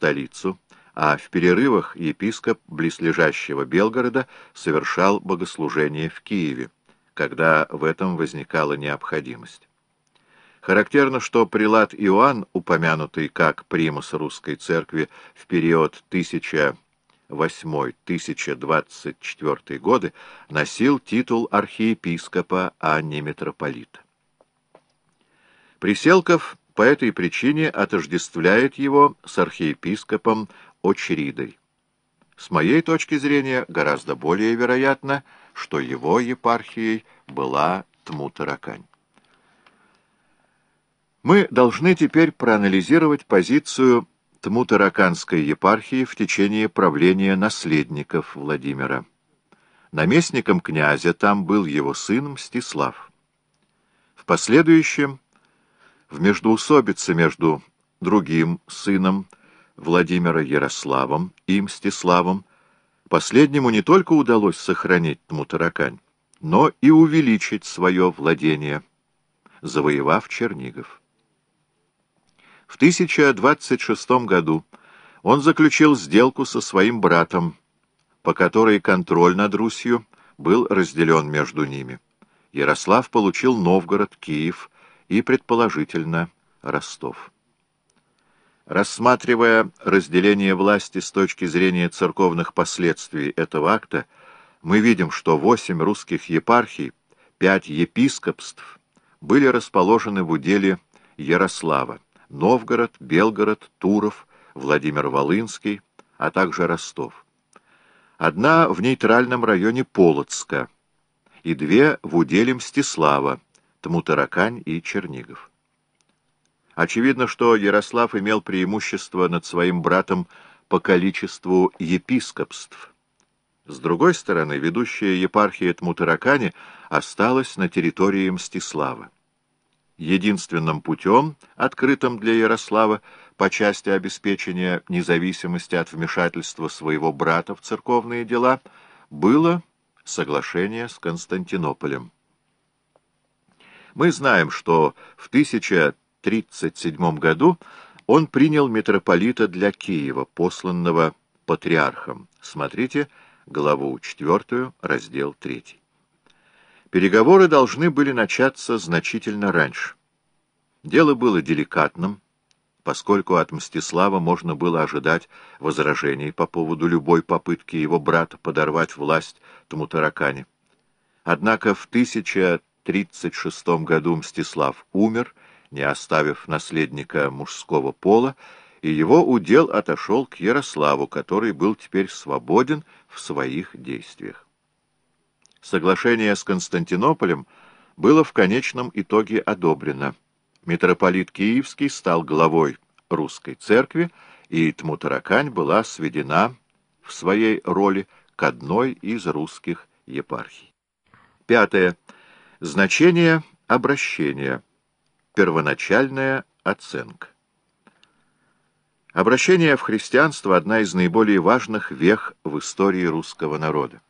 столицу, а в перерывах епископ близлежащего Белгорода совершал богослужение в Киеве, когда в этом возникала необходимость. Характерно, что прилад Иоанн, упомянутый как примус русской церкви в период 1008-1024 годы, носил титул архиепископа, а не митрополита. Приселков по этой причине отождествляет его с архиепископом Очеридой. С моей точки зрения, гораздо более вероятно, что его епархией была Тмутаракань. Мы должны теперь проанализировать позицию Тмутараканской епархии в течение правления наследников Владимира. Наместником князя там был его сын Мстислав. В последующем, в междоусобице между другим сыном Владимира Ярославом и Мстиславом, последнему не только удалось сохранить Тмутаракань, но и увеличить свое владение, завоевав Чернигов. В 1026 году он заключил сделку со своим братом, по которой контроль над Русью был разделен между ними. Ярослав получил Новгород, Киев и, предположительно, Ростов. Рассматривая разделение власти с точки зрения церковных последствий этого акта, мы видим, что восемь русских епархий, пять епископств были расположены в уделе Ярослава. Новгород, Белгород, Туров, Владимир-Волынский, а также Ростов. Одна в нейтральном районе Полоцка и две в уделе Мстислава, Тмутаракань и Чернигов. Очевидно, что Ярослав имел преимущество над своим братом по количеству епископств. С другой стороны, ведущая епархия Тмутаракани осталась на территории Мстислава единственным путем, открытым для Ярослава по части обеспечения независимости от вмешательства своего брата в церковные дела, было соглашение с Константинополем. Мы знаем, что в 1037 году он принял митрополита для Киева, посланного патриархом. Смотрите главу 4, раздел 3. Переговоры должны были начаться значительно раньше. Дело было деликатным, поскольку от Мстислава можно было ожидать возражений по поводу любой попытки его брата подорвать власть Тмутаракане. Однако в 1036 году Мстислав умер, не оставив наследника мужского пола, и его удел отошел к Ярославу, который был теперь свободен в своих действиях. Соглашение с Константинополем было в конечном итоге одобрено. Митрополит Киевский стал главой русской церкви, и Тмутаракань была сведена в своей роли к одной из русских епархий. Пятое. Значение обращения. Первоначальная оценка. Обращение в христианство – одна из наиболее важных вех в истории русского народа.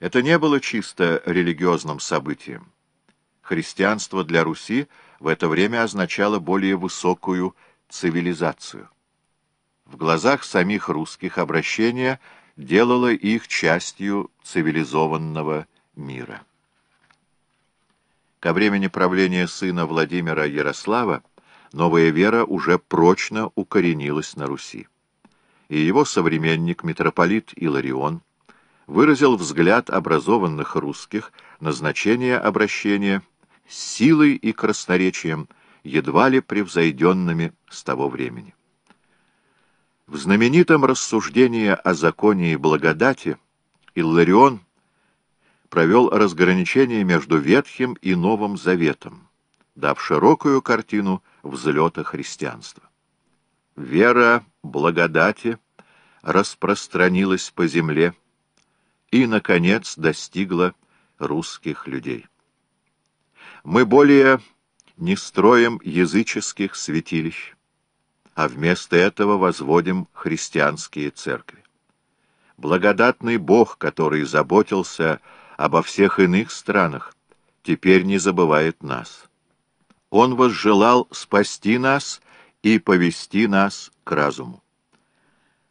Это не было чисто религиозным событием. Христианство для Руси в это время означало более высокую цивилизацию. В глазах самих русских обращение делало их частью цивилизованного мира. Ко времени правления сына Владимира Ярослава новая вера уже прочно укоренилась на Руси. И его современник митрополит Иларион – выразил взгляд образованных русских на значение обращения силой и красноречием, едва ли превзойденными с того времени. В знаменитом рассуждении о законе и благодати Илларион провел разграничение между Ветхим и Новым Заветом, дав широкую картину взлета христианства. Вера благодати распространилась по земле, и, наконец, достигла русских людей. Мы более не строим языческих святилищ, а вместо этого возводим христианские церкви. Благодатный Бог, который заботился обо всех иных странах, теперь не забывает нас. Он возжелал спасти нас и повести нас к разуму.